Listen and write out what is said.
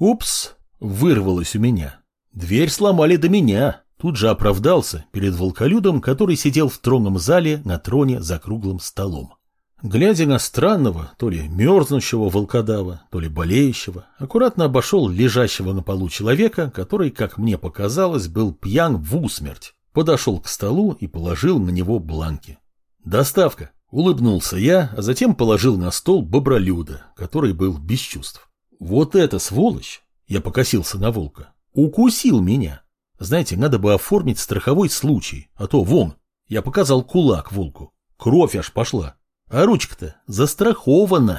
Упс, вырвалось у меня. Дверь сломали до меня. Тут же оправдался перед волколюдом, который сидел в тронном зале на троне за круглым столом. Глядя на странного, то ли мерзнущего волкодава, то ли болеющего, аккуратно обошел лежащего на полу человека, который, как мне показалось, был пьян в усмерть. Подошел к столу и положил на него бланки. «Доставка!» — улыбнулся я, а затем положил на стол бобролюда, который был без чувств. «Вот эта сволочь!» — я покосился на волка. «Укусил меня!» Знаете, надо бы оформить страховой случай, а то вон, я показал кулак волку. Кровь аж пошла. А ручка-то застрахована.